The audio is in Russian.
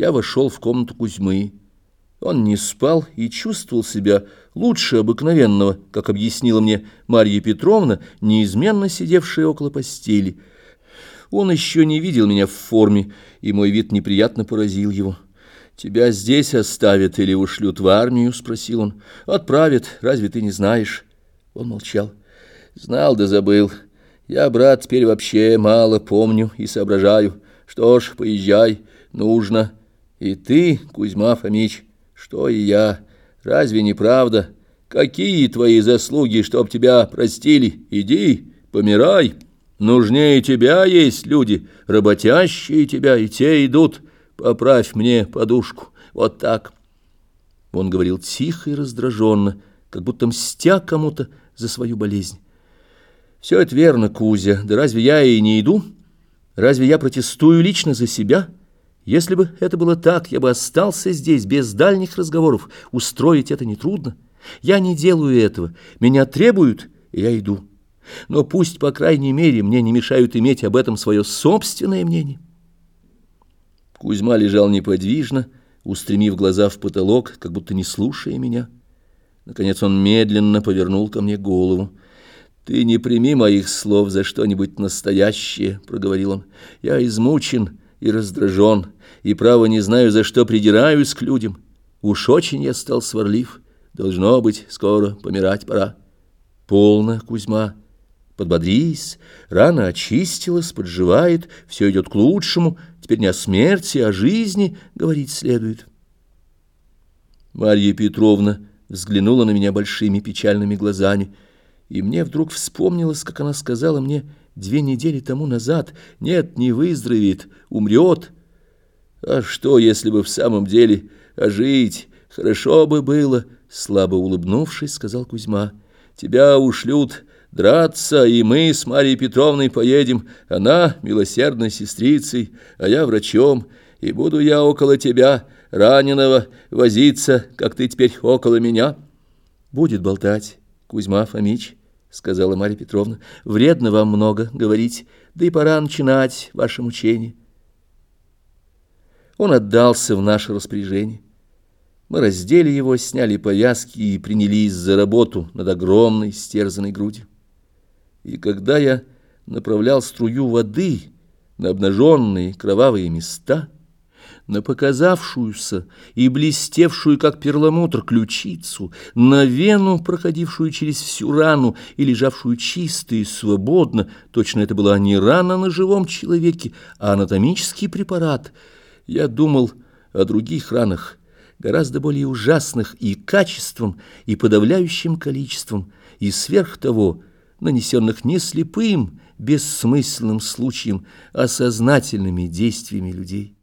я вошел в комнату Кузьмы. Он не спал и чувствовал себя лучше обыкновенного, как объяснила мне Марья Петровна, неизменно сидевшая около постели. Он еще не видел меня в форме, и мой вид неприятно поразил его. «Тебя здесь оставят или ушлют в армию?» — спросил он. «Отправят, разве ты не знаешь?» Он молчал. «Знал да забыл. Я, брат, теперь вообще мало помню и соображаю. Что ж, поезжай, нужно. И ты, Кузьма Фомич, что и я. Разве не правда? Какие твои заслуги, чтоб тебя простили? Иди, помирай. Нужнее тебя есть люди, работящие тебя, и те идут». Поправь мне подушку. Вот так. Он говорил тихо и раздраженно, как будто мстя кому-то за свою болезнь. Все это верно, Кузя. Да разве я и не иду? Разве я протестую лично за себя? Если бы это было так, я бы остался здесь без дальних разговоров. Устроить это нетрудно. Я не делаю этого. Меня требуют, и я иду. Но пусть, по крайней мере, мне не мешают иметь об этом свое собственное мнение. Кузьма лежал неподвижно, устремив глаза в потолок, как будто не слушая меня. Наконец он медленно повернул ко мне голову. «Ты не прими моих слов за что-нибудь настоящее», — проговорил он. «Я измучен и раздражен, и, право, не знаю, за что придираюсь к людям. Уж очень я стал сварлив. Должно быть, скоро помирать пора». «Полно, Кузьма», Подбодрись, рана очистилась, подживает, все идет к лучшему, теперь не о смерти, а о жизни говорить следует. Марья Петровна взглянула на меня большими печальными глазами, и мне вдруг вспомнилось, как она сказала мне две недели тому назад, «Нет, не выздоровеет, умрет». «А что, если бы в самом деле ожить? Хорошо бы было», — слабо улыбнувшись, сказал Кузьма. «Тебя ушлют драться, и мы с Марьей Петровной поедем, она милосердной сестрицей, а я врачом, и буду я около тебя, раненого, возиться, как ты теперь около меня. Будет болтать, Кузьма Фомич, — сказала Марья Петровна, — вредно вам много говорить, да и пора начинать ваше мучение. Он отдался в наше распоряжение. Мы раздели его, сняли повязки и принялись за работу над огромной стерзанной грудью. И когда я направлял струю воды на обнаженные кровавые места, на показавшуюся и блестевшую, как перламутр, ключицу, на вену, проходившую через всю рану и лежавшую чисто и свободно, точно это была не рана на живом человеке, а анатомический препарат, я думал о других ранах, гораздо более ужасных и качеством, и подавляющим количеством, и сверх того – нанесенных не слепым, бессмысленным случаем, а сознательными действиями людей.